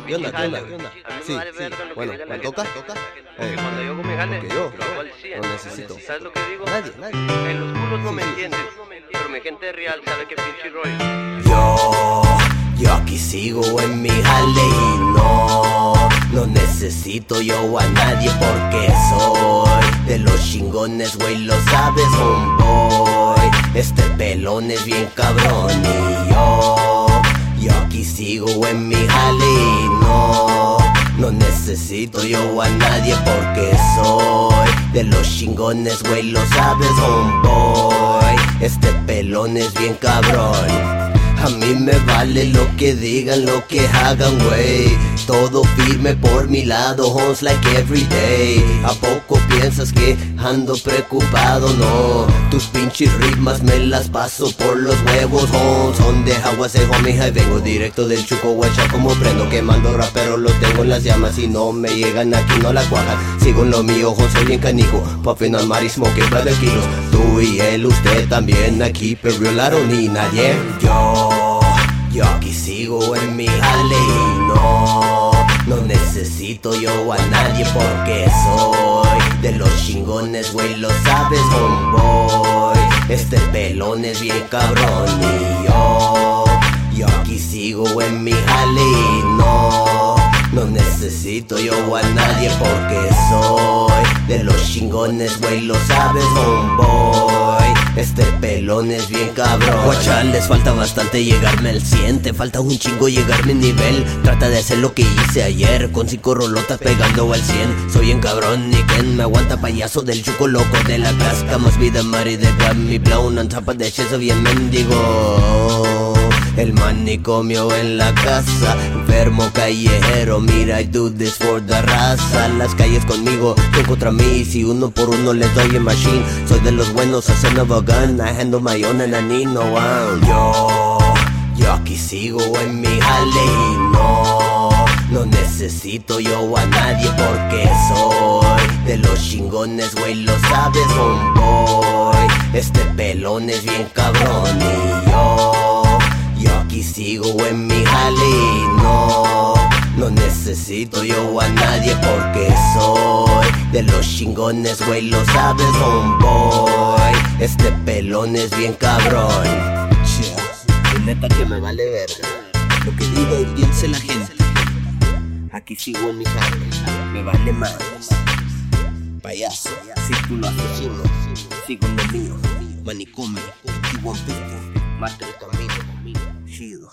¿Qué onda? ¿Qué onda? me Sí, sí. Bueno, ¿me toca? ¿Toca? Eh, cuando yo hago mi jale, porque yo, lo hago al 100. no necesito. ¿Sabes lo que digo? Nadie, nadie. En los culos no me sí, entienden, pero mi gente real sabe que pinche rollo. Yo, yo aquí sigo en mi jale y no, no necesito yo a nadie porque soy de los chingones, güey, lo sabes, homeboy. Este pelón es bien cabrón y yo, yo aquí sigo en mi jale no, no necesito yo a nadie porque soy de los chingones, güey, lo sabes, homeboy. Este pelón es bien cabrón. A mí me vale lo que digan, lo que hagan, güey. Todo firme por mi lado, homes like every day. ¿A poco piensas que ando preocupado? No, tus pinches ritmas me las paso por los huevos, homes. Son de aguas, homie, ahí vengo directo del chuco, guacha, como prendo quemando rapero, lo tengo en las llamas. Y no me llegan aquí, no la cuajan. Sigo en lo mío, homes, soy bien canijo. Puffin al mar y smoking by the kilos. Tú y él, usted también aquí, pero yo ni nadie. Yo, yo aquí sigo en mi jale y no, no necesito yo a nadie porque soy de los chingones, güey, lo sabes, homeboy. Este pelón es bien cabrón y yo, yo aquí sigo en mi jale y no, no necesito yo a nadie porque soy de los chingones, güey, lo sabes, homeboy. Este pelón es bien cabrón. Guacha, les falta bastante llegarme al 100. Te falta un chingo llegarme a nivel. Trata de hacer lo que hice ayer. Con cinco rolotas pegando al 100. Soy en cabrón, ni quien me aguanta payaso del chuco loco de la casca. Más vida, mari de me blown on top of soy bien mendigo. El manicomio en la casa, enfermo callejero, mira I do this for the raza. Las calles conmigo, tú contra mí, si uno por uno les doy en machine. Soy de los buenos, son of a gun, I handle my own and I no one. Yo, yo aquí sigo en mi jale y no, no necesito yo a nadie porque soy de los chingones, güey, lo sabes, homeboy. Este pelón es bien cabrón y sigo en mi jale no, no necesito yo a nadie porque soy de los chingones, güey, lo sabes, homeboy. Este pelón es bien cabrón. Y neta que me vale verga. Lo que diga y piense la gente. Aquí sigo en mi jale. Me vale más. Payaso, círculo asesino. Sigo en lo mío. Manicomio. Y One Pico. Mata el camino chido.